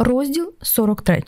Розділ 43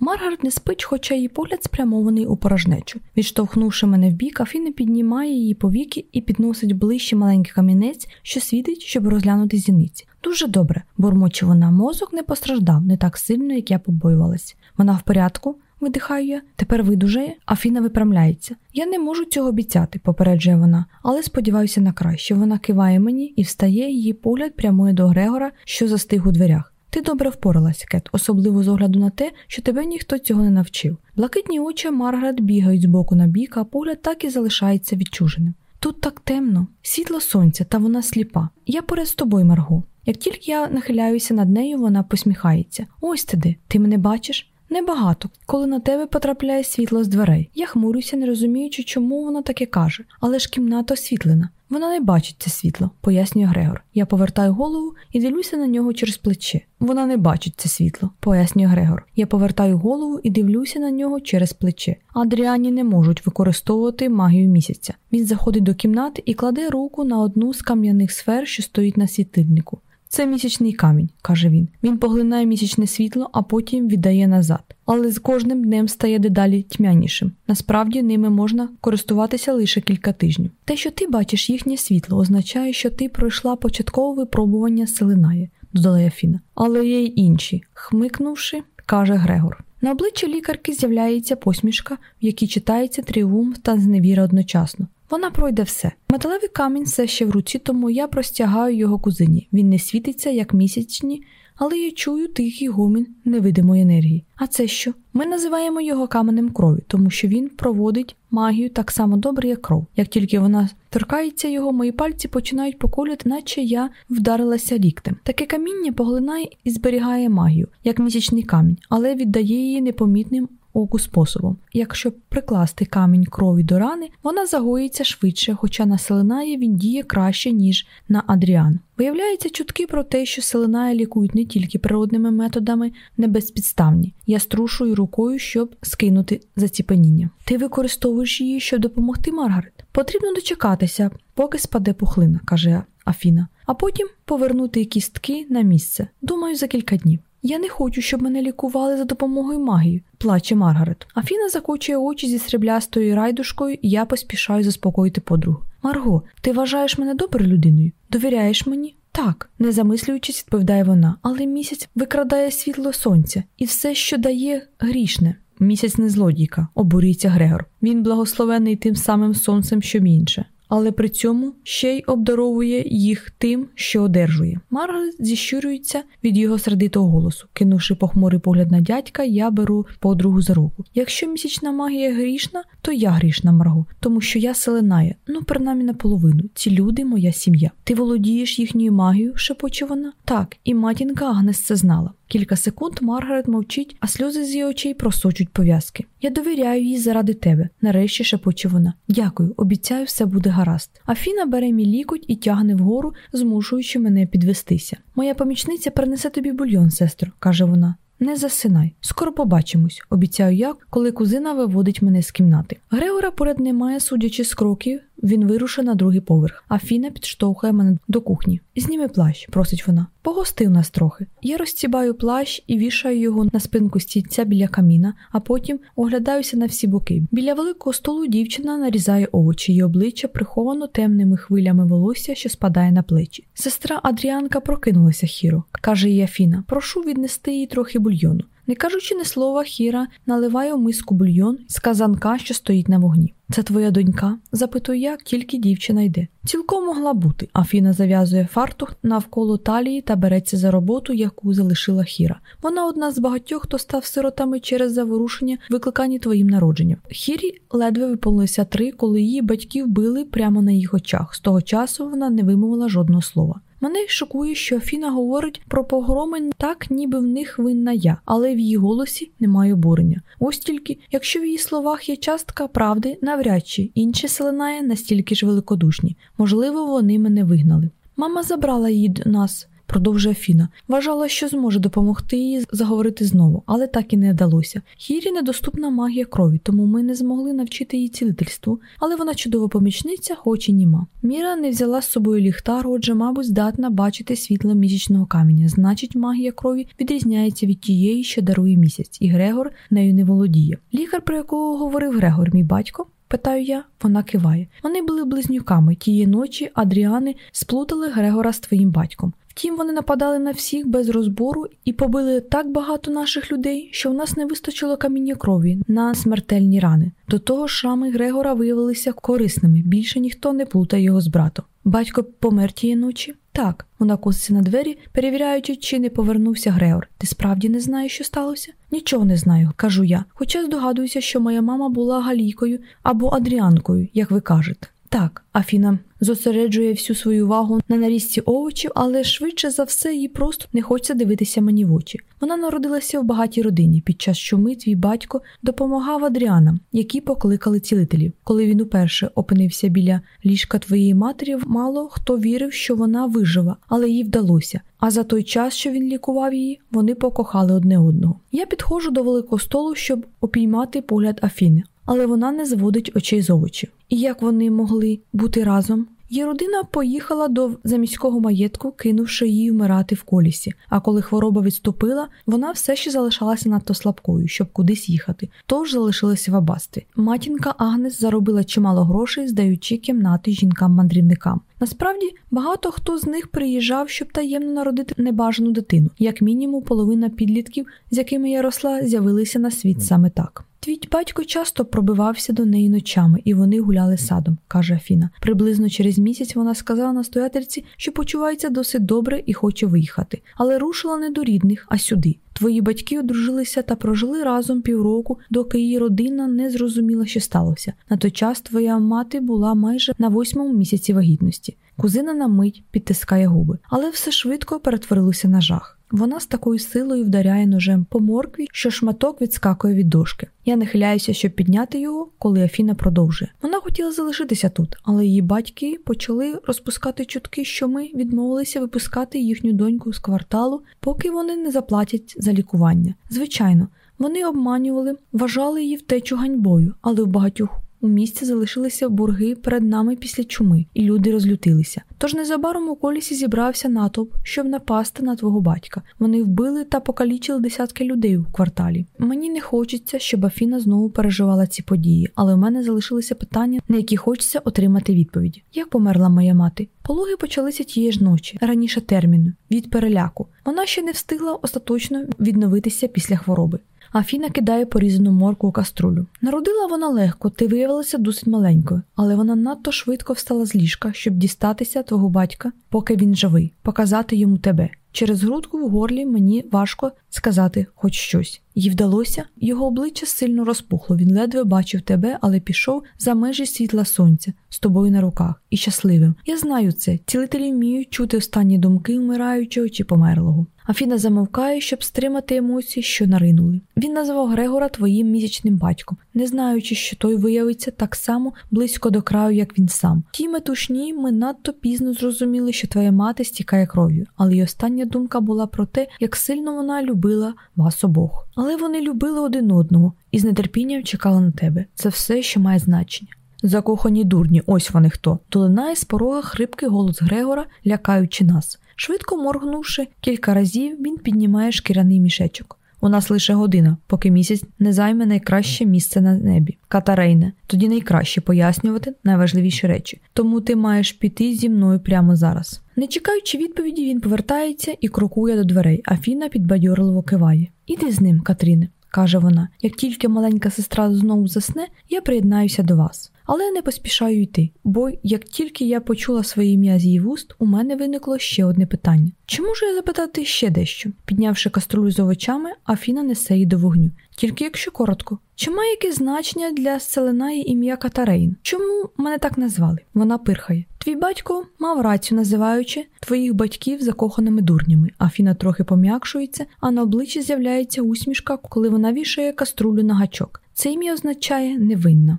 Маргарет не спить, хоча її погляд спрямований у порожнечу. Відштовхнувши мене в бік, Афіна піднімає її повіки і підносить ближче маленький камінець, що світить, щоб розглянути зіниці. Дуже добре, бурмоче вона, мозок не постраждав не так сильно, як я побоювалась. Вона в порядку, видихаю я, тепер видужає, Афіна виправляється. Я не можу цього обіцяти, попереджує вона, але сподіваюся на краще. Вона киває мені і встає, її погляд прямує до Грегора, що застиг у дверях. Ти добре впоралась, Кет, особливо з огляду на те, що тебе ніхто цього не навчив. Блакитні очі Маргарет бігають з боку на бік, а погляд так і залишається відчуженим. Тут так темно, світло сонця, та вона сліпа. Я поряд з тобою, Марго. Як тільки я нахиляюся над нею, вона посміхається. Ось ти де, ти мене бачиш? Небагато, коли на тебе потрапляє світло з дверей. Я хмурюся, не розуміючи, чому вона таке каже, але ж кімната освітлена. Вона не бачить це світло, пояснює Грегор. Я повертаю голову і дивлюся на нього через плече. Вона не бачить це світло, пояснює Грегор. Я повертаю голову і дивлюся на нього через плече. Адріані не можуть використовувати магію місяця. Він заходить до кімнати і кладе руку на одну з кам'яних сфер, що стоїть на світильнику. Це місячний камінь, каже він. Він поглинає місячне світло, а потім віддає назад. Але з кожним днем стає дедалі тьмянішим. Насправді ними можна користуватися лише кілька тижнів. Те, що ти бачиш їхнє світло, означає, що ти пройшла початкове випробування селинає, додала Яфіна. Але є й інші, хмикнувши, каже Грегор. На обличчі лікарки з'являється посмішка, в якій читається тріумф та зневіра одночасно. Вона пройде все. Металевий камінь все ще в руці, тому я простягаю його кузині. Він не світиться, як місячні, але я чую тихий гомін невидимої енергії. А це що? Ми називаємо його каменем крові, тому що він проводить магію так само добре, як кров. Як тільки вона торкається його, мої пальці починають поколювати, наче я вдарилася ліктем. Таке каміння поглинає і зберігає магію, як місячний камінь, але віддає її непомітним оку способом. Якщо прикласти камінь крові до рани, вона загоїться швидше, хоча на селенає він діє краще, ніж на Адріан. Виявляються чутки про те, що селенає лікують не тільки природними методами, не безпідставні. Я струшую рукою, щоб скинути заціпеніння. Ти використовуєш її, щоб допомогти Маргарет. Потрібно дочекатися, поки спаде пухлина, каже Афіна, а потім повернути кістки на місце. Думаю, за кілька днів. Я не хочу, щоб мене лікували за допомогою магії, плаче Маргарет. Афіна закочує очі зі сріблястою райдушкою, і я поспішаю заспокоїти подругу. Марго, ти вважаєш мене доброю людиною? Довіряєш мені? Так, не замислюючись, відповідає вона, але місяць викрадає світло сонця, і все, що дає, грішне. Місяць не злодійка, обурюється Грегор. Він благословений тим самим сонцем, що інше але при цьому ще й обдаровує їх тим, що одержує. Маргарет зіщурюється від його сердитого голосу. Кинувши похмурий погляд на дядька, я беру подругу за руку. Якщо місячна магія грішна, то я грішна, Марго, тому що я селенає, ну принаймні наполовину. Ці люди моя сім'я. Ти володієш їхньою магією, шепоче вона. Так, і матінка Агнес це знала. Кілька секунд Маргарет мовчить, а сльози з її очей просочуть пов'язки. Я довіряю їй заради тебе, нарешті шепоче вона. Дякую, обіцяю, все буде гаразд. Афіна бере мій лікоть і тягне вгору, змушуючи мене підвестися. Моя помічниця принесе тобі бульйон, сестро, каже вона. Не засинай, скоро побачимось, обіцяю я, коли кузина виводить мене з кімнати. Грегора поряд немає, судячи з кроків, він вирушив на другий поверх, а Фіна підштовхує мене до кухні. Зніми плащ, просить вона. Погости у нас трохи. Я розцібаю плащ і вішаю його на спинку стільця біля каміна, а потім оглядаюся на всі боки. Біля великого столу дівчина нарізає овочі, її обличчя приховано темними хвилями волосся, що спадає на плечі. Сестра Адріанка прокинулася хіро, каже їй Афіна. Прошу віднести їй трохи бульйону. Не кажучи ні слова, Хіра наливає у миску бульйон з казанка, що стоїть на вогні. Це твоя донька? запитую я, тільки дівчина йде. Цілком могла бути. Афіна зав'язує фартух навколо талії та береться за роботу, яку залишила Хіра. Вона одна з багатьох, хто став сиротами через заворушення, викликані твоїм народженням. Хірі ледве виповнилося три, коли її батьків били прямо на їх очах. З того часу вона не вимовила жодного слова. Мене шокує, що Афіна говорить про погроми так, ніби в них винна я, але в її голосі немає обурення. Ось тільки, якщо в її словах є частка правди, навряд чи інші селенає настільки ж великодушні. Можливо, вони мене вигнали. Мама забрала її до нас. Продовжує Фіна. Вважала, що зможе допомогти їй заговорити знову, але так і не вдалося. Хірі недоступна магія крові, тому ми не змогли навчити її цілительству, але вона чудова помічниця, хоч і німа. Міра не взяла з собою ліхтар, отже, мабуть, здатна бачити світло місячного каменя. Значить, магія крові відрізняється від тієї, що дарує місяць, і Грегор нею не володіє. Лікар, про якого говорив Грегор, мій батько. Питаю я, вона киває. Вони були близнюками. Тієї ночі Адріани сплутали Грегора з твоїм батьком. Втім, вони нападали на всіх без розбору і побили так багато наших людей, що в нас не вистачило каміння крові на смертельні рани. До того ж, шрами Грегора виявилися корисними. Більше ніхто не плутає його з братом. Батько помер тієї ночі. Так, вона коситься на двері, перевіряючи, чи не повернувся Греор. Ти справді не знаєш, що сталося? Нічого не знаю, кажу я. Хоча здогадуюся, що моя мама була галійкою або Адріанкою, як ви кажете. Так, Афіна зосереджує всю свою увагу на нарізці овочів, але швидше за все їй просто не хочеться дивитися мені в очі. Вона народилася в багатій родині. Під час чуми твій батько допомагав Адріанам, які покликали цілителів. Коли він уперше опинився біля ліжка твоєї матері, мало хто вірив, що вона вижива, але їй вдалося. А за той час, що він лікував її, вони покохали одне одного. Я підходжу до великого столу, щоб опіймати погляд Афіни але вона не зводить очей з овочів. І як вони могли бути разом? Її родина поїхала до заміського маєтку, кинувши її вмирати в колісі. А коли хвороба відступила, вона все ще залишалася надто слабкою, щоб кудись їхати, тож залишилася в абасті. Матінка Агнес заробила чимало грошей, здаючи кімнати жінкам-мандрівникам. Насправді багато хто з них приїжджав, щоб таємно народити небажану дитину. Як мінімум, половина підлітків, з якими я росла, з'явилися на світ саме так. Твій батько часто пробивався до неї ночами, і вони гуляли садом, каже Афіна. Приблизно через місяць вона сказала настоятельці, що почувається досить добре і хоче виїхати, але рушила не до рідних, а сюди. Твої батьки одружилися та прожили разом півроку, доки її родина не зрозуміла, що сталося. На той час твоя мати була майже на восьмому місяці вагітності. Кузина на мить підтискає губи, але все швидко перетворилося на жах. Вона з такою силою вдаряє ножем по моркві, що шматок відскакує від дошки. Я нахиляюся, щоб підняти його, коли Афіна продовжує. Вона хотіла залишитися тут, але її батьки почали розпускати чутки, що ми відмовилися випускати їхню доньку з кварталу, поки вони не заплатять за лікування. Звичайно, вони обманювали, вважали її втечу ганьбою, але в багатьох у місті залишилися борги перед нами після чуми, і люди розлютилися. Тож незабаром у колісі зібрався натовп, щоб напасти на твого батька. Вони вбили та покалічили десятки людей у кварталі. Мені не хочеться, щоб Афіна знову переживала ці події, але в мене залишилися питання, на які хочеться отримати відповіді. Як померла моя мати? Пологи почалися тієї ж ночі, раніше терміну, від переляку. Вона ще не встигла остаточно відновитися після хвороби. Афіна кидає порізану морку у каструлю. Народила вона легко, ти виявилася досить маленькою, але вона надто швидко встала з ліжка, щоб дістатися твого батька, поки він живий, показати йому тебе. Через грудку в горлі мені важко сказати хоч щось. Їй вдалося, його обличчя сильно розпухло. Він ледве бачив тебе, але пішов за межі світла сонця з тобою на руках і щасливим. Я знаю це. Цілителі вміють чути останні думки вмираючого чи померлого. Афіна замовкає, щоб стримати емоції, що наринули. Він назвав Грегора твоїм місячним батьком, не знаючи, що той виявиться так само близько до краю, як він сам. Ті метушні ми надто пізно зрозуміли, що твоя мати стікає кров'ю, але й остання думка була про те, як сильно вона любила вас обох. Але вони любили один одного і з нетерпінням чекали на тебе. Це все, що має значення. Закохані дурні, ось вони хто. Долинає з порога хрипкий голос Грегора, лякаючи нас. Швидко моргнувши кілька разів, він піднімає шкіряний мішечок. У нас лише година, поки місяць не займе найкраще місце на небі. Катарейне, тоді найкраще пояснювати найважливіші речі. Тому ти маєш піти зі мною прямо зараз. Не чекаючи відповіді, він повертається і крокує до дверей, а Фіна підбадьорливо киває. Іди з ним, Катріне, каже вона. Як тільки маленька сестра знову засне, я приєднаюся до вас але не поспішаю йти, бо як тільки я почула своє ім'я з її вуст, у мене виникло ще одне питання: чи можу я запитати ще дещо? Піднявши каструлю з овочами, Афіна несе її до вогню. Тільки якщо коротко, чи має якесь значення для селенаї ім'я Катарейн? Чому мене так назвали? Вона пирхає. Твій батько мав рацію, називаючи твоїх батьків закоханими дурнями. Афіна трохи пом'якшується, а на обличчі з'являється усмішка, коли вона вішає каструлю на гачок. Це ім'я означає невинна.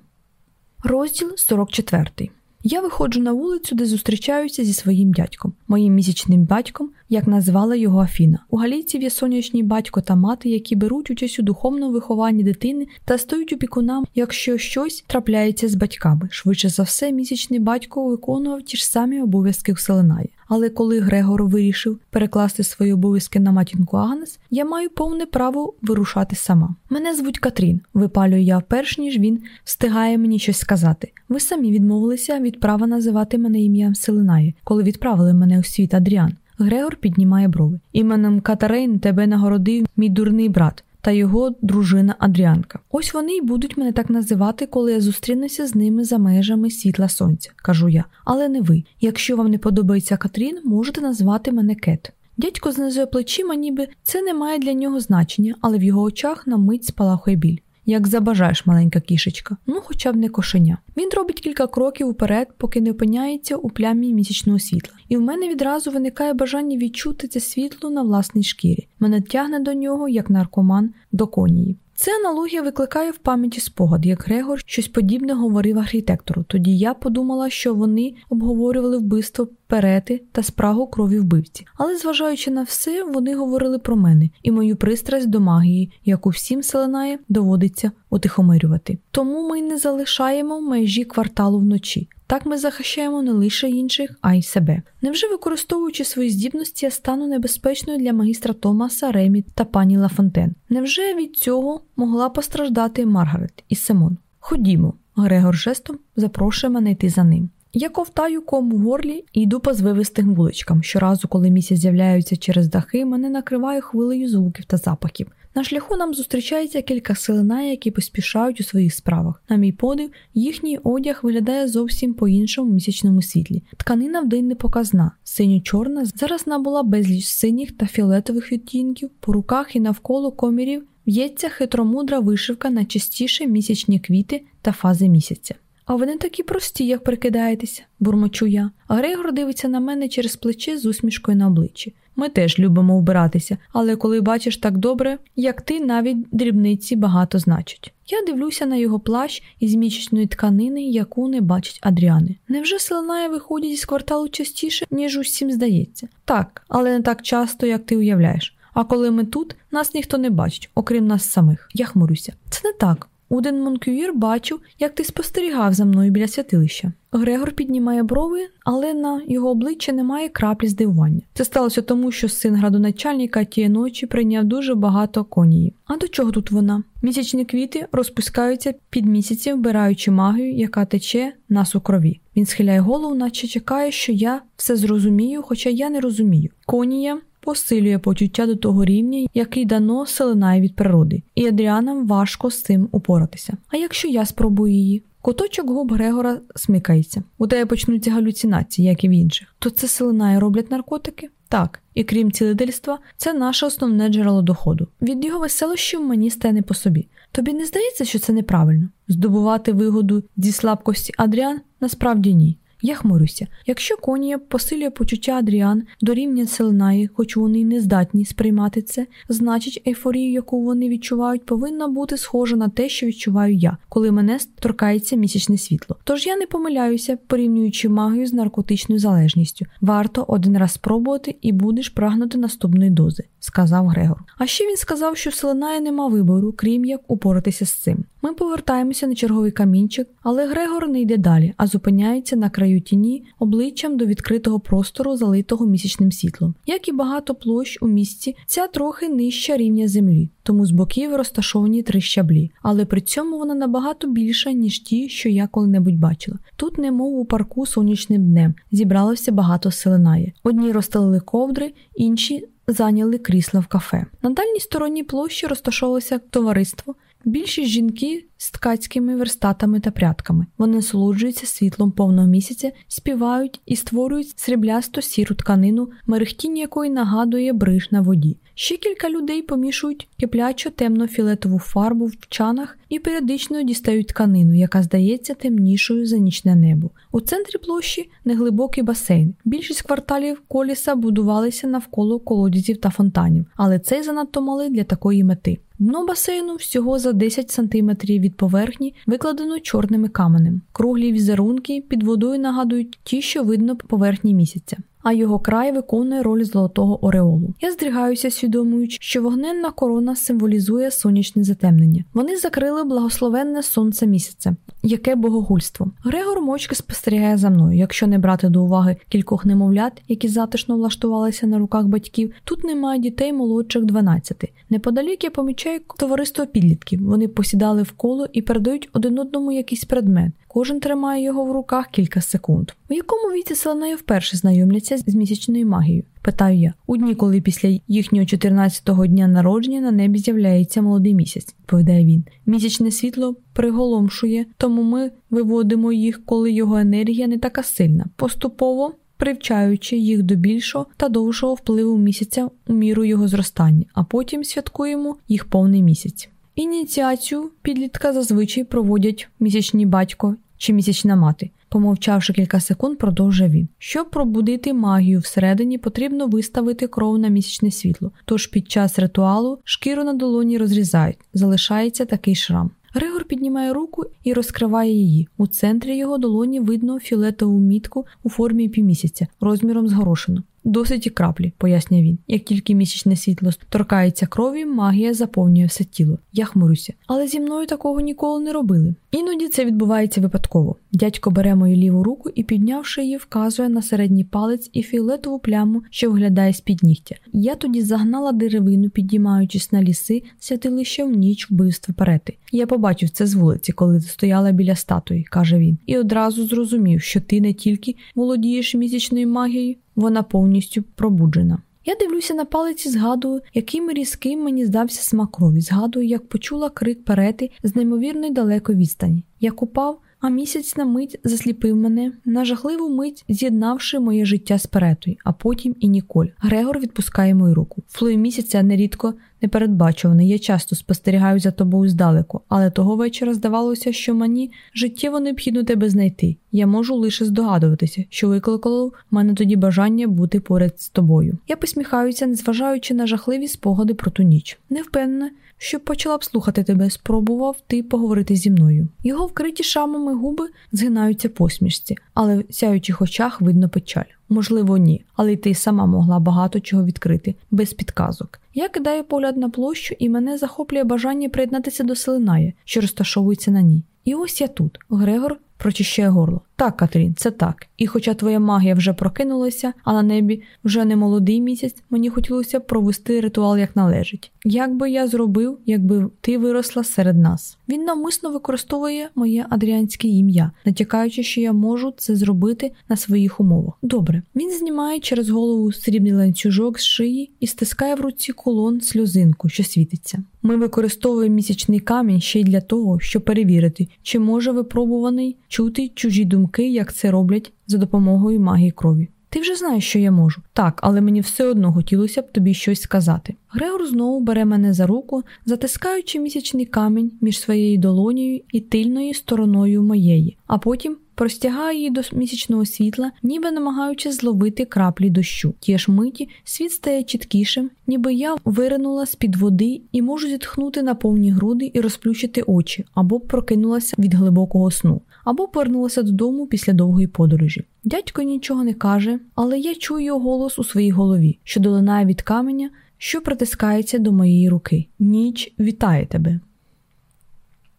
Розділ 44 Я виходжу на вулицю, де зустрічаюся зі своїм дядьком, моїм місячним батьком, як назвала його Афіна. У галійців є сонячні батько та мати, які беруть участь у духовному вихованні дитини та стають опікунам, якщо щось трапляється з батьками. Швидше за все, місячний батько виконував ті ж самі обов'язки в Селенаї. Але коли Грегор вирішив перекласти свої обов'язки на матінку Агнес, я маю повне право вирушати сама. Мене звуть Катрін, випалюю я перш ніж він встигає мені щось сказати. Ви самі відмовилися від права називати мене ім'ям Селенаї, коли відправили мене у світ Адріан. Грегор піднімає брови. Іменем Катарейн тебе нагородив мій дурний брат та його дружина Адріанка. Ось вони й будуть мене так називати, коли я зустрінуся з ними за межами світла сонця, кажу я. Але не ви. Якщо вам не подобається Катрін, можете назвати мене Кет. Дядько знизує плечима, ніби це не має для нього значення, але в його очах на мить спалахує біль. Як забажаєш, маленька кішечка, ну хоча б не кошеня. Він робить кілька кроків уперед, поки не опиняється у плямі місячного світла. І в мене відразу виникає бажання відчути це світло на власній шкірі. Мене тягне до нього, як наркоман, до конії. Ця аналогія викликає в пам'яті спогад, як Грегор щось подібне говорив архітектору. Тоді я подумала, що вони обговорювали вбивство перети та спрагу крові вбивці. Але, зважаючи на все, вони говорили про мене і мою пристрасть до магії, яку всім селенає доводиться утихомирювати. Тому ми не залишаємо межі кварталу вночі. Так ми захищаємо не лише інших, а й себе. Невже використовуючи свої здібності, я стану небезпечною для магістра Томаса, Ремі та пані Лафонтен? Невже від цього могла постраждати Маргарет і Симон? Ходімо, Грегор жестом запрошує мене йти за ним. Я ковтаю кому в горлі і йду по звивистим вуличкам. Щоразу, коли місяць з'являються через дахи, мене накриває хвилею звуків та запахів. На шляху нам зустрічається кілька селена, які поспішають у своїх справах. На мій подив, їхній одяг виглядає зовсім по іншому місячному світлі. Тканина вдень не показна, синьо-чорна, зараз набула безліч синіх та фіолетових відтінків, по руках і навколо комірів в'ється хитромудра вишивка на частіше місячні квіти та фази місяця. А ви не такі прості, як прикидаєтеся, бурмочу я. Грегор дивиться на мене через плече з усмішкою на обличчі. Ми теж любимо вбиратися, але коли бачиш так добре, як ти, навіть дрібниці багато значать. Я дивлюся на його плащ із місячної тканини, яку не бачить Адріани. Невже селенає виходять із кварталу частіше, ніж усім здається? Так, але не так часто, як ти уявляєш. А коли ми тут, нас ніхто не бачить, окрім нас самих. Я хмурюся. Це не так. Уден Монкюїр бачу, як ти спостерігав за мною біля святилища. Грегор піднімає брови, але на його обличчя немає краплі здивування. Це сталося тому, що син градоначальника тієї ночі прийняв дуже багато конії. А до чого тут вона? Місячні квіти розпускаються під місяці, вбираючи магію, яка тече нас у крові. Він схиляє голову, наче чекає, що я все зрозумію, хоча я не розумію. Конія посилює почуття до того рівня, який дано селенає від природи, і Адріанам важко з цим упоратися. А якщо я спробую її? Куточок губ Грегора смикається. У тебе почнуться галюцинації, як і в інших. То це селенає роблять наркотики? Так, і крім цілительства, це наше основне джерело доходу. Від його веселощів мені стане по собі. Тобі не здається, що це неправильно? Здобувати вигоду зі слабкості Адріан насправді ні. Я хмурюся. Якщо конія посилює почуття Адріан до рівня Селенаї, хоч вони не здатні сприймати це, значить ейфорію, яку вони відчувають, повинна бути схожа на те, що відчуваю я, коли мене торкається місячне світло. Тож я не помиляюся, порівнюючи магію з наркотичною залежністю. Варто один раз спробувати і будеш прагнути наступної дози, сказав Грегор. А ще він сказав, що в Селенаї нема вибору, крім як упоратися з цим. Ми повертаємося на черговий камінчик, але Грегор не йде далі, а зупиняється на краю тіні обличчям до відкритого простору, залитого місячним світлом. Як і багато площ у місті, ця трохи нижча рівня землі, тому з боків розташовані три щаблі, але при цьому вона набагато більша, ніж ті, що я коли-небудь бачила. Тут, немов у парку сонячним днем, зібралося багато селенає. Одні розстелили ковдри, інші зайняли крісла в кафе. На дальній стороні площі розташовувалося товариство. Більшість жінки з ткацькими верстатами та прядками. Вони насолоджуються світлом повного місяця, співають і створюють сріблясто сіру тканину, мерехтіння якої нагадує бриж на воді. Ще кілька людей помішують киплячо темно-фіолетову фарбу в чанах і періодично дістають тканину, яка здається темнішою за нічне небо. У центрі площі неглибокий басейн. Більшість кварталів коліса будувалися навколо колодязів та фонтанів, але цей занадто малий для такої мети. Дно басейну всього за 10 см від від поверхні викладено чорними каменем. Круглі візерунки під водою нагадують ті, що видно по поверхні місяця а його край виконує роль золотого ореолу. Я здригаюся, свідомуючи, що вогненна корона символізує сонячне затемнення. Вони закрили благословенне сонце місяця. Яке богогульство. Грегор мочки спостерігає за мною. Якщо не брати до уваги кількох немовлят, які затишно влаштувалися на руках батьків, тут немає дітей молодших 12. Неподалік я помічаю товариство підлітків. Вони посідали в коло і передають один одному якийсь предмет. Кожен тримає його в руках кілька секунд. У якому віці Селенею вперше знайомляться з місячною магією? Питаю я. У дні, коли після їхнього 14-го дня народження на небі з'являється молодий місяць, відповідає він. Місячне світло приголомшує, тому ми виводимо їх, коли його енергія не така сильна. Поступово. Привчаючи їх до більшого та довшого впливу місяця у міру його зростання, а потім святкуємо їх повний місяць. Ініціацію підлітка зазвичай проводять місячний батько чи місячна мати. Помовчавши кілька секунд, продовжує він. Щоб пробудити магію всередині, потрібно виставити кров на місячне світло. Тож під час ритуалу шкіру на долоні розрізають, залишається такий шрам. Григор піднімає руку і розкриває її. У центрі його долоні видно фіолетову мітку у формі півмісяця розміром з горошину. Досить і краплі, пояснює він. Як тільки місячне світло торкається крові, магія заповнює все тіло. Я хмурюся. Але зі мною такого ніколи не робили. Іноді це відбувається випадково. Дядько бере мою ліву руку і, піднявши її, вказує на середній палець і фіолетову пляму, що виглядає з під нігтя. Я тоді загнала деревину, підіймаючись на ліси, святилище в ніч вбивства перети. Я побачив це з вулиці, коли стояла біля статуї, каже він, і одразу зрозумів, що ти не тільки володієш місячною магією, вона повністю пробуджена. Я дивлюся на палиці, згадую, яким різким мені здався смак крові. Згадую, як почула крик перети з неймовірної далекої відстані. Як упав, а місяць на мить засліпив мене, на жахливу мить з'єднавши моє життя з перетою, а потім і Ніколь. Грегор відпускає мою руку. Флою місяця нерідко непередбачуваний. Я часто спостерігаю за тобою здалеку, але того вечора здавалося, що мені життєво необхідно тебе знайти. Я можу лише здогадуватися, що викликало в мене тоді бажання бути поряд з тобою. Я посміхаюся, незважаючи на жахливі спогади про ту ніч. Не впевнена, що почала б слухати тебе, спробував ти поговорити зі мною. Його вкриті шамами губи згинаються посмішці, але в сяючих очах видно печаль. Можливо, ні, але й ти сама могла багато чого відкрити, без підказок. Я кидаю погляд на площу, і мене захоплює бажання приєднатися до селенає, що розташовується на ній. І ось я тут. Грегор прочищає горло. Так, Катрін, це так. І хоча твоя магія вже прокинулася, а на небі вже не молодий місяць, мені хотілося провести ритуал як належить. Як би я зробив, якби ти виросла серед нас? Він навмисно використовує моє адріанське ім'я, натякаючи, що я можу це зробити на своїх умовах. Добре, він знімає через голову срібний ланцюжок з шиї і стискає в руці колон сльозинку, що світиться. Ми використовуємо місячний камінь ще й для того, щоб перевірити, чи може випробуваний чути чужі думки, як це роблять за допомогою магії крові. Ти вже знаєш, що я можу. Так, але мені все одно хотілося б тобі щось сказати. Грегор знову бере мене за руку, затискаючи місячний камінь між своєю долонею і тильною стороною моєї, а потім простягає її до місячного світла, ніби намагаючись зловити краплі дощу. Ті ж миті світ стає чіткішим, ніби я виринула з під води і можу зітхнути на повні груди і розплющити очі, або прокинулася від глибокого сну, або повернулася додому після довгої подорожі. Дядько нічого не каже, але я чую його голос у своїй голові, що долинає від каменя, що притискається до моєї руки. Ніч вітає тебе.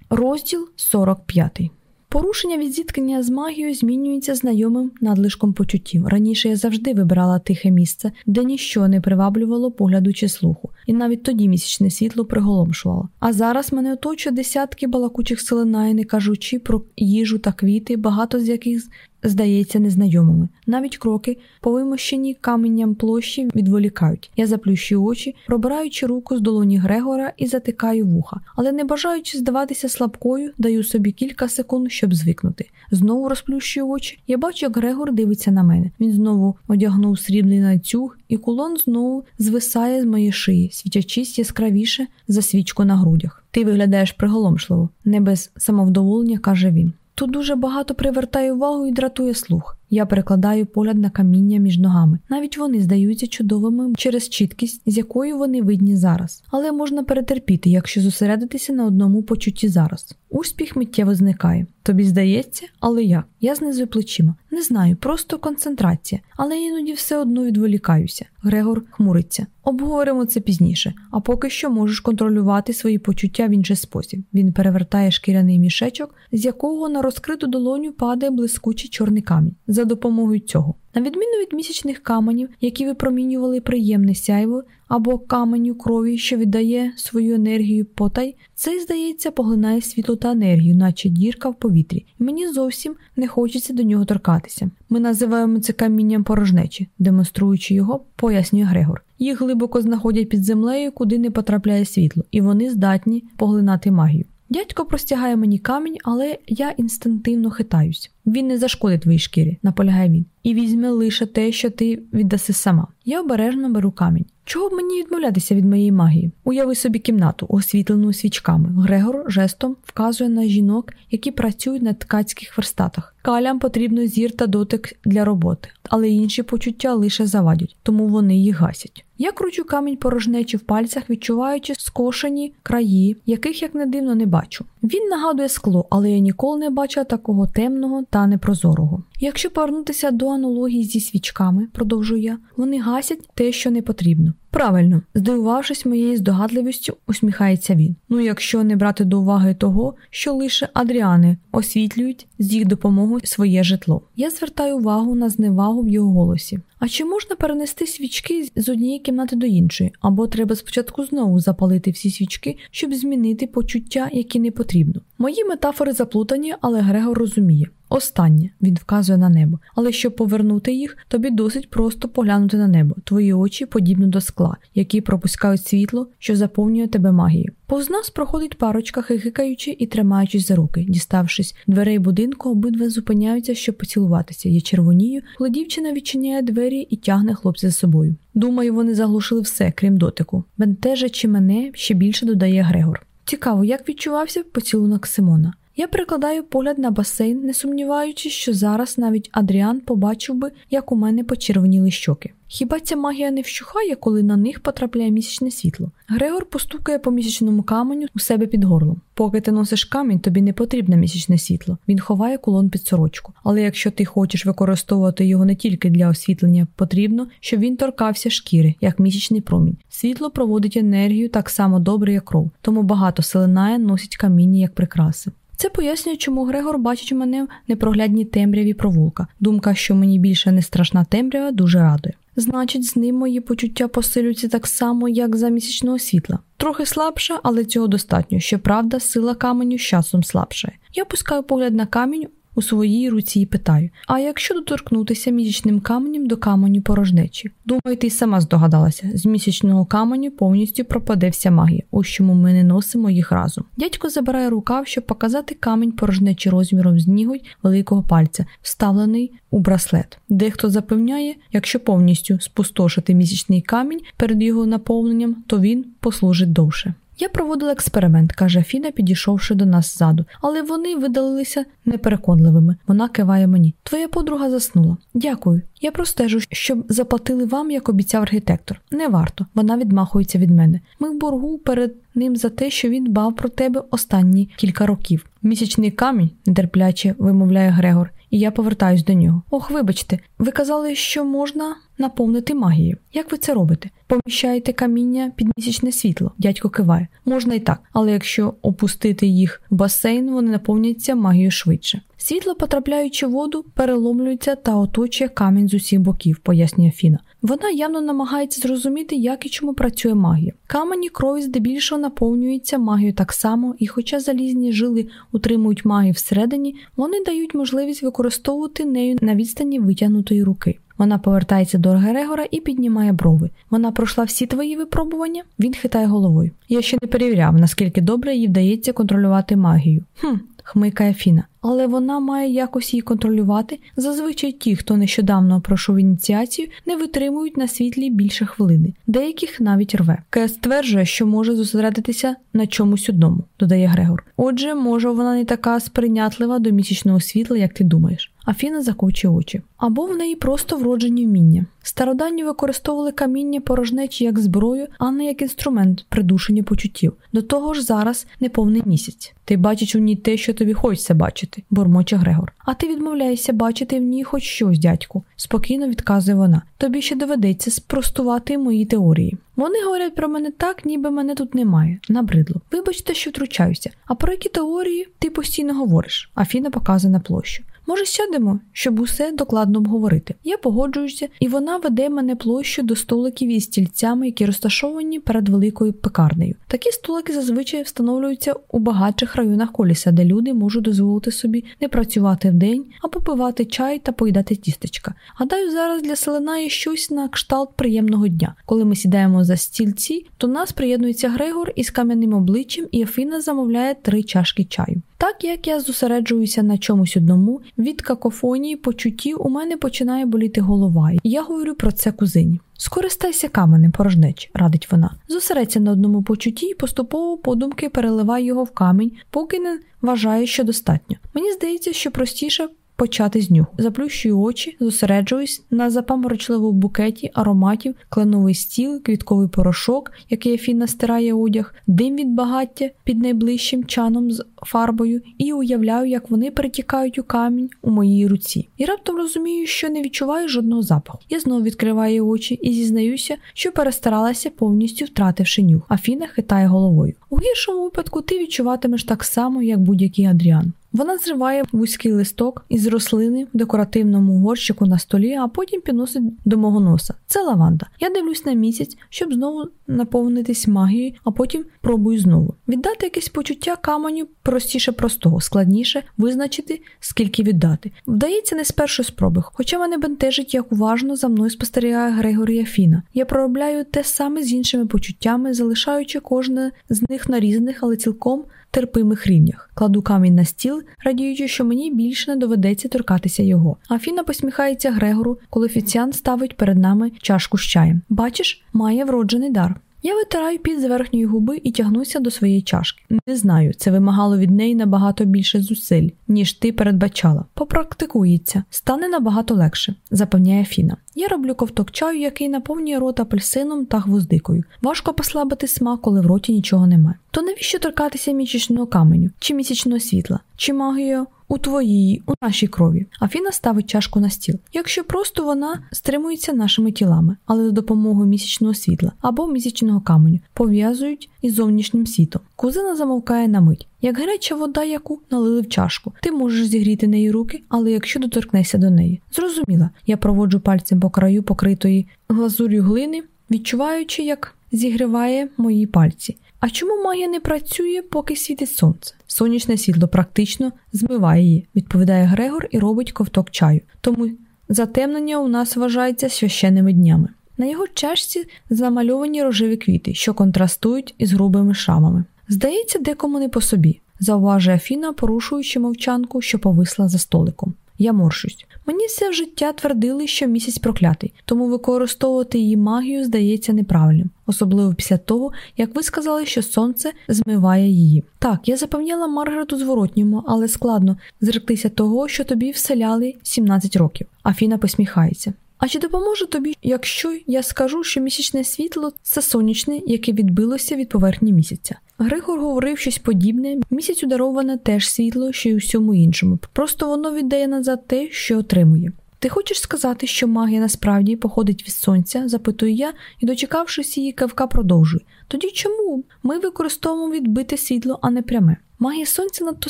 Розділ 45 Порушення від зіткнення з магією змінюється знайомим надлишком почуттів. Раніше я завжди вибирала тихе місце, де ніщо не приваблювало погляду чи слуху, і навіть тоді місячне світло приголомшувало. А зараз мене оточує десятки балакучих селена, не кажучи про їжу та квіти, багато з яких здається незнайомими. Навіть кроки, по вимощеній каменням площі, відволікають. Я заплющую очі, пробираючи руку з долоні Грегора і затикаю вуха, але не бажаючи здаватися слабкою, даю собі кілька секунд, щоб звикнути. Знову розплющую очі. Я бачу, як Грегор дивиться на мене. Він знову одягнув срібний ланцюг, і кулон знову звисає з моєї шиї, світячись яскравіше за свічку на грудях. Ти виглядаєш приголомшливо, не без самовдоволення, каже він. Тут дуже багато привертає увагу і дратує слух. Я перекладаю погляд на каміння між ногами. Навіть вони здаються чудовими через чіткість, з якою вони видні зараз. Але можна перетерпіти, якщо зосередитися на одному почутті зараз. Успіх миттєво зникає. Тобі здається, але як? Я знизую плечима. Не знаю, просто концентрація, але іноді все одно відволікаюся. Грегор хмуриться. Обговоримо це пізніше, а поки що можеш контролювати свої почуття в інший спосіб. Він перевертає шкіряний мішечок, з якого на розкриту долоню падає блискучий чорний камінь. За допомогою цього. На відміну від місячних каменів, які випромінювали приємне сяйво або каменю крові, що віддає свою енергію потай, цей, здається, поглинає світло та енергію, наче дірка в повітрі, і мені зовсім не хочеться до нього торкатися. Ми називаємо це камінням порожнечі, демонструючи його, пояснює Грегор. Їх глибоко знаходять під землею, куди не потрапляє світло, і вони здатні поглинати магію. Дядько простягає мені камінь, але я інстинктивно хитаюсь. Він не зашкодить твоїй шкірі, наполягає він, і візьме лише те, що ти віддаси сама. Я обережно беру камінь. Чого б мені відмовлятися від моєї магії? Уяви собі кімнату, освітлену свічками. Грегор жестом вказує на жінок, які працюють на ткацьких верстатах. Калям потрібно зір та дотик для роботи, але інші почуття лише завадять, тому вони їх гасять. Я кручу камінь порожнечі в пальцях, відчуваючи скошені краї, яких як не дивно не бачу. Він нагадує скло, але я ніколи не бачила такого темного та непрозорого. Якщо повернутися до аналогії зі свічками, продовжую я, вони гасять те, що не потрібно. Правильно, здивувавшись моєю здогадливістю, усміхається він. Ну, якщо не брати до уваги того, що лише адріани освітлюють з їх допомогою своє житло. Я звертаю увагу на зневагу в його голосі. А чи можна перенести свічки з однієї кімнати до іншої, або треба спочатку знову запалити всі свічки, щоб змінити почуття, які не потрібно? Мої метафори заплутані, але Грегор розуміє. Останнє він вказує на небо, але щоб повернути їх, тобі досить просто поглянути на небо. Твої очі подібно до скла, які пропускають світло, що заповнює тебе магією. Повз нас проходить парочка, хихикаючи і тримаючись за руки. Діставшись дверей будинку, обидва зупиняються, щоб поцілуватися. Я червонію, коли дівчина відчиняє двері і тягне хлопця за собою. Думаю, вони заглушили все, крім дотику. Бентежачи мене ще більше додає Грегор. Цікаво, як відчувався поцілунок Симона. Я прикладаю погляд на басейн, не сумніваючись, що зараз навіть Адріан побачив би, як у мене почервоніли щоки. Хіба ця магія не вщухає, коли на них потрапляє місячне світло? Грегор постукає по місячному каменю у себе під горлом. Поки ти носиш камінь, тобі не потрібне місячне світло. Він ховає кулон під сорочку. Але якщо ти хочеш використовувати його не тільки для освітлення, потрібно, щоб він торкався шкіри, як місячний промінь. Світло проводить енергію так само добре, як кров, тому багато селенає носить каміння як прикраси. Це пояснює, чому Грегор бачить у мене в непроглядній темряві провулка. Думка, що мені більше не страшна темрява, дуже радує. Значить, з ним мої почуття посилюються так само, як за місячного світла. Трохи слабша, але цього достатньо. Щоправда, сила каменю з часом слабшає. Я пускаю погляд на камінь у своїй руці і питаю: а якщо доторкнутися місячним каменем до каменю порожнечі? Думаю, ти й сама здогадалася, з місячного каменю повністю пропаде вся магія, ось чому ми не носимо їх разом. Дядько забирає рукав, щоб показати камінь порожнечі розміром з ніготь великого пальця, вставлений у браслет. Дехто запевняє, якщо повністю спустошити місячний камінь перед його наповненням, то він послужить довше. Я проводила експеримент, каже Фіна, підійшовши до нас ззаду, але вони видалилися непереконливими. Вона киває мені. Твоя подруга заснула. Дякую. Я простежу, щоб заплатили вам, як обіцяв архітектор. Не варто. Вона відмахується від мене. Ми в боргу перед ним за те, що він дбав про тебе останні кілька років. Місячний камінь, нетерпляче вимовляє Грегор, і я повертаюсь до нього. Ох, вибачте, ви казали, що можна наповнити магією. Як ви це робите? Поміщаєте каміння під місячне світло. Дядько киває. Можна і так, але якщо опустити їх в басейн, вони наповняться магією швидше. Світло, потрапляючи в воду, переломлюється та оточує камінь з усіх боків, пояснює Фіна. Вона явно намагається зрозуміти, як і чому працює магія. Камені крові здебільшого наповнюються магією так само, і, хоча залізні жили утримують магію всередині, вони дають можливість використовувати нею на відстані витягнутої руки. Вона повертається до Грегора і піднімає брови. Вона пройшла всі твої випробування? Він хитає головою. Я ще не перевіряв, наскільки добре їй вдається контролювати магію. Хм, хмикає Фіна. Але вона має якось її контролювати. Зазвичай ті, хто нещодавно пройшов ініціацію, не витримують на світлі більше хвилини, деяких навіть рве. Кес стверджує, що може зосередитися на чомусь одному, додає Грегор. Отже, може, вона не така сприйнятлива до місячного світла, як ти думаєш. Афіна закочує очі. Або в неї просто вроджені вміння. Староданні використовували каміння порожнечі як зброю, а не як інструмент придушення почуттів. До того ж, зараз неповний місяць. Ти бачиш у ній те, що тобі хочеться бачити, бурмоче Грегор. А ти відмовляєшся бачити в ній хоч щось, дядьку, спокійно відказує вона. Тобі ще доведеться спростувати мої теорії. Вони говорять про мене так, ніби мене тут немає. Набридло. Вибачте, що втручаюся. А про які теорії ти постійно говориш? Афіна показує на площу. Може, сядемо, щоб усе докладно обговорити. Я погоджуюся, і вона веде мене площу до столиків із стільцями, які розташовані перед великою пекарнею. Такі столики зазвичай встановлюються у багатших районах коліса, де люди можуть дозволити собі не працювати вдень, а попивати чай та поїдати тістечка. Гадаю, зараз для селена є щось на кшталт приємного дня. Коли ми сідаємо за стільці, то нас приєднується Грегор із кам'яним обличчям, і Афіна замовляє три чашки чаю. Так як я зосереджуюся на чомусь одному, від какофонії почуттів у мене починає боліти голова, я говорю про це кузині. Скористайся каменем порожнеч, радить вона. Зосередься на одному почутті і поступово подумки переливай його в камінь, поки не вважає, що достатньо. Мені здається, що простіше почати з нюху. Заплющую очі, зосереджуюсь на запаморочливому букеті ароматів, кленовий стіл, квітковий порошок, який Афіна стирає одяг, дим від багаття під найближчим чаном з фарбою, і уявляю, як вони перетікають у камінь у моїй руці. І раптом розумію, що не відчуваю жодного запаху. Я знову відкриваю очі і зізнаюся, що перестаралася повністю втративши нюх. Афіна хитає головою. У гіршому випадку ти відчуватимеш так само, як будь-який Адріан. Вона зриває вузький листок із рослини в декоративному горщику на столі, а потім підносить до мого носа. Це лаванда. Я дивлюсь на місяць, щоб знову наповнитись магією, а потім пробую знову. Віддати якесь почуття каменю простіше простого, складніше визначити, скільки віддати. Вдається не з першої спроби, хоча мене бентежить, як уважно за мною спостерігає Грегорія Фіна. Я проробляю те саме з іншими почуттями, залишаючи кожне з них на різних, але цілком терпимих рівнях. Кладу камінь на стіл, радіючи, що мені більше не доведеться торкатися його. Афіна посміхається Грегору, коли офіціант ставить перед нами чашку з чаєм. Бачиш, має вроджений дар. Я витираю під з верхньої губи і тягнуся до своєї чашки. Не знаю, це вимагало від неї набагато більше зусиль, ніж ти передбачала. Попрактикується, стане набагато легше, запевняє Фіна. Я роблю ковток чаю, який наповнює рот апельсином та гвоздикою. Важко послабити смак, коли в роті нічого немає. То навіщо торкатися місячного каменю, чи місячного світла, чи магію у твоїй, у нашій крові. Афіна ставить чашку на стіл. Якщо просто вона стримується нашими тілами, але за допомогою місячного світла або місячного каменю пов'язують із зовнішнім світом. Кузина замовкає на мить. Як гаряча вода, яку налили в чашку, ти можеш зігріти неї руки, але якщо доторкнешся до неї. Зрозуміла, я проводжу пальцем по краю покритої глазур'ю глини, відчуваючи, як зігріває мої пальці. А чому магія не працює, поки світить сонце? Сонячне світло практично змиває її, відповідає Грегор і робить ковток чаю. Тому затемнення у нас вважається священними днями. На його чашці замальовані рожеві квіти, що контрастують із грубими шрамами. Здається, декому не по собі, зауважує Фіна, порушуючи мовчанку, що повисла за столиком. Я морщусь. Мені все життя твердили, що місяць проклятий, тому використовувати її магію здається неправильним, особливо після того, як ви сказали, що сонце змиває її. Так, я запевняла Маргарету зворотньому, але складно зректися того, що тобі вселяли 17 років. Афіна посміхається. А чи допоможе тобі, якщо я скажу, що місячне світло це сонячне, яке відбилося від поверхні місяця? Григор говорив щось подібне, місяць удароване теж світло, що й усьому іншому. Просто воно віддає назад те, що отримує. Ти хочеш сказати, що магія насправді походить від сонця? запитую я і, дочекавшись її кавка, продовжую. Тоді чому ми використовуємо відбите світло, а не пряме? Магія сонця надто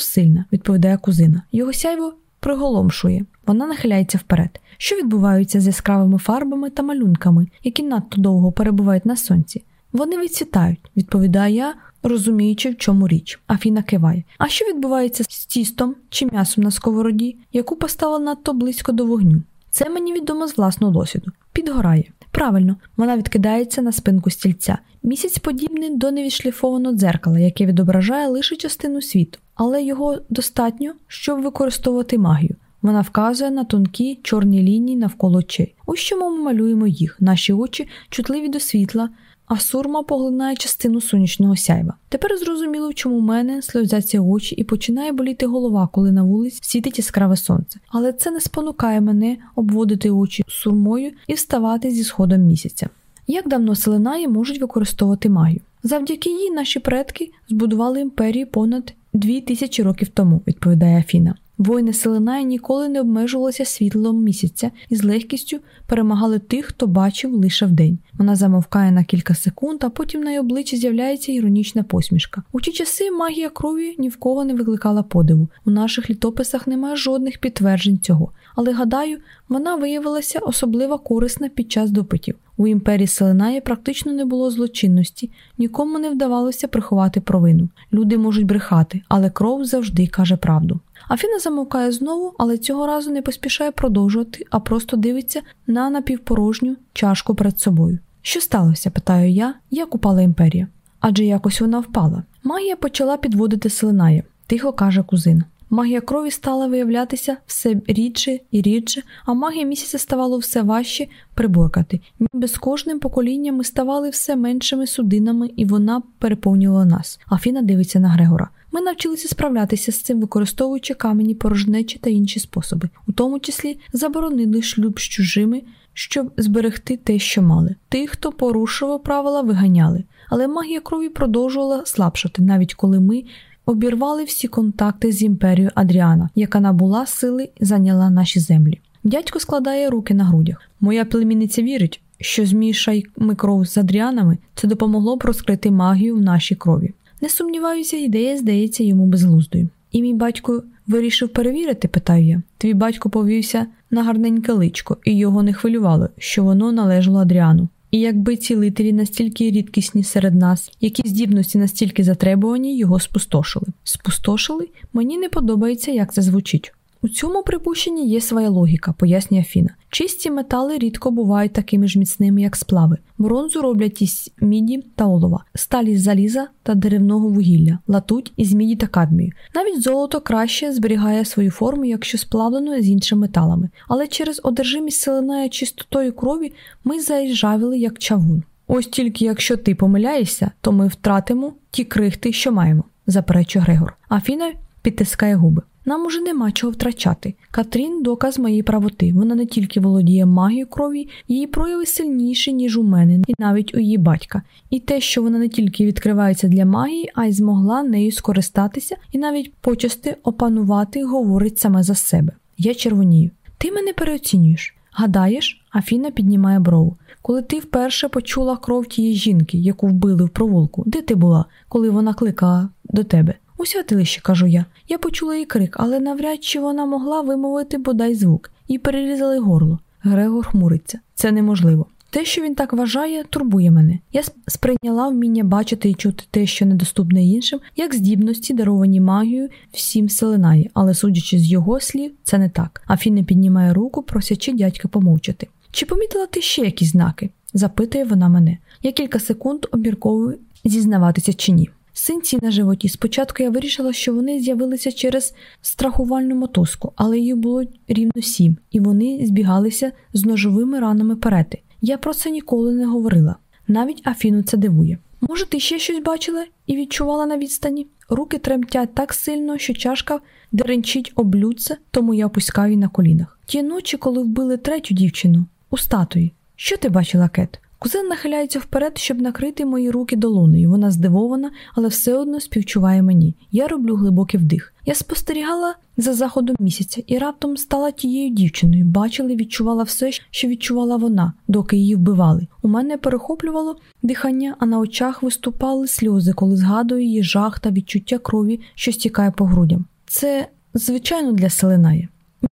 сильна, відповідає кузина. Його сяйво приголомшує. Вона нахиляється вперед. Що відбувається з яскравими фарбами та малюнками, які надто довго перебувають на сонці? Вони відцвітають, відповідаю я, розуміючи, в чому річ. Афіна киває. А що відбувається з тістом чи м'ясом на сковороді, яку поставила надто близько до вогню? Це мені відомо з власного досвіду. Підгорає. Правильно, вона відкидається на спинку стільця. Місяць подібний до невідшліфованого дзеркала, яке відображає лише частину світу, але його достатньо, щоб використовувати магію. Вона вказує на тонкі чорні лінії навколо очей. Ось чому ми малюємо їх. Наші очі чутливі до світла, а сурма поглинає частину сонячного сяйва. Тепер зрозуміло, чому в мене сльозяться очі і починає боліти голова, коли на вулиці світить яскраве сонце. Але це не спонукає мене обводити очі сурмою і вставати зі сходом місяця. Як давно селенаї можуть використовувати магію? Завдяки їй наші предки збудували імперію понад дві тисячі років тому, відповідає Афіна. Воїни Селенаї ніколи не обмежувалися світлом місяця і з легкістю перемагали тих, хто бачив лише вдень. Вона замовкає на кілька секунд, а потім на її обличчі з'являється іронічна посмішка. У ті часи магія крові ні в кого не викликала подиву. У наших літописах немає жодних підтверджень цього. Але гадаю, вона виявилася особливо корисна під час допитів. У імперії Селенаї практично не було злочинності, нікому не вдавалося приховати провину. Люди можуть брехати, але кров завжди каже правду. Афіна замовкає знову, але цього разу не поспішає продовжувати, а просто дивиться на напівпорожню чашку перед собою. Що сталося? питаю я, як упала імперія. Адже якось вона впала. Магія почала підводити Селенає, тихо каже кузин. Магія крові стала виявлятися все рідше і рідше, а магія місяця ставало все важче приборкати. Ніби з кожним поколінням ми ставали все меншими судинами, і вона переповнювала нас. Афіна дивиться на Грегора. Ми навчилися справлятися з цим, використовуючи камені, порожнечі та інші способи, у тому числі заборонили шлюб з чужими, щоб зберегти те, що мали. Тих, хто порушував правила, виганяли, але магія крові продовжувала слабшати, навіть коли ми обірвали всі контакти з імперією Адріана, яка набула сили і зайняла наші землі. Дядько складає руки на грудях. Моя племінниця вірить, що змішайми кров з Адріанами це допомогло б розкрити магію в нашій крові. Не сумніваюся, ідея здається йому безглуздою. І мій батько вирішив перевірити, питаю я. Твій батько повівся на гарненьке личко, і його не хвилювало, що воно належало Адріану. І якби цілителі настільки рідкісні серед нас, які здібності настільки затребувані, його спустошили. Спустошили? Мені не подобається, як це звучить. У цьому припущенні є своя логіка, пояснює Фіна. Чисті метали рідко бувають такими ж міцними, як сплави. Бронзу роблять із міді та олова, сталь із заліза та деревного вугілля, латуть із міді та кадмію. Навіть золото краще зберігає свою форму, якщо сплавлено з іншими металами. Але через одержимість селенає чистотою крові ми заїжджавили як чавун. Ось тільки якщо ти помиляєшся, то ми втратимо ті крихти, що маємо, заперечує Грегор. Афіна підтискає губи. Нам уже нема чого втрачати. Катрін доказ моєї правоти. Вона не тільки володіє магією крові, її прояви сильніші, ніж у мене, і навіть у її батька. І те, що вона не тільки відкривається для магії, а й змогла нею скористатися і навіть почасти опанувати, говорить саме за себе. Я червонію. Ти мене переоцінюєш. Гадаєш, Афіна піднімає брову. Коли ти вперше почула кров тієї жінки, яку вбили в провулку, де ти була, коли вона кликала до тебе? У святилищі, кажу я. Я почула її крик, але навряд чи вона могла вимовити бодай звук, і перерізали горло. Грегор хмуриться. Це неможливо. Те, що він так вважає, турбує мене. Я сприйняла вміння бачити і чути те, що недоступне іншим, як здібності, даровані магією, всім селенає, але судячи з його слів, це не так. Афіна піднімає руку, просячи дядька помовчати. Чи помітила ти ще якісь знаки? запитує вона мене. Я кілька секунд обмірковую, зізнаватися чи ні. Синці на животі. Спочатку я вирішила, що вони з'явилися через страхувальну мотузку, але їх було рівно сім, і вони збігалися з ножовими ранами перети. Я про це ніколи не говорила. Навіть Афіну це дивує. Може, ти ще щось бачила і відчувала на відстані? Руки тремтять так сильно, що чашка деренчить облюдце, тому я опускаю її на колінах. Ті ночі, коли вбили третю дівчину у статуї. Що ти бачила, Кет? Кузен нахиляється вперед, щоб накрити мої руки долоною. Вона здивована, але все одно співчуває мені. Я роблю глибокий вдих. Я спостерігала за заходом місяця і раптом стала тією дівчиною. Бачила і відчувала все, що відчувала вона, доки її вбивали. У мене перехоплювало дихання, а на очах виступали сльози, коли згадую її жах та відчуття крові, що стікає по грудям. Це звичайно для селенає.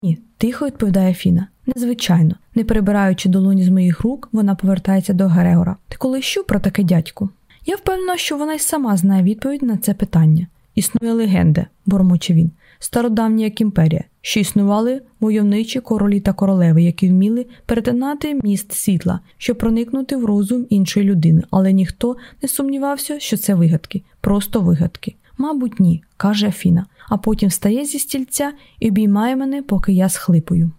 Ні, тихо відповідає Фіна. Незвичайно, не перебираючи долоні з моїх рук, вона повертається до Грегора. Ти коли що про таке дядьку? Я впевнена, що вона й сама знає відповідь на це питання. Існує легенда, бормоче він, стародавня як імперія, що існували войовничі королі та королеви, які вміли перетинати міст світла, щоб проникнути в розум іншої людини, але ніхто не сумнівався, що це вигадки, просто вигадки. Мабуть, ні, каже Афіна, а потім встає зі стільця і обіймає мене, поки я схлипую.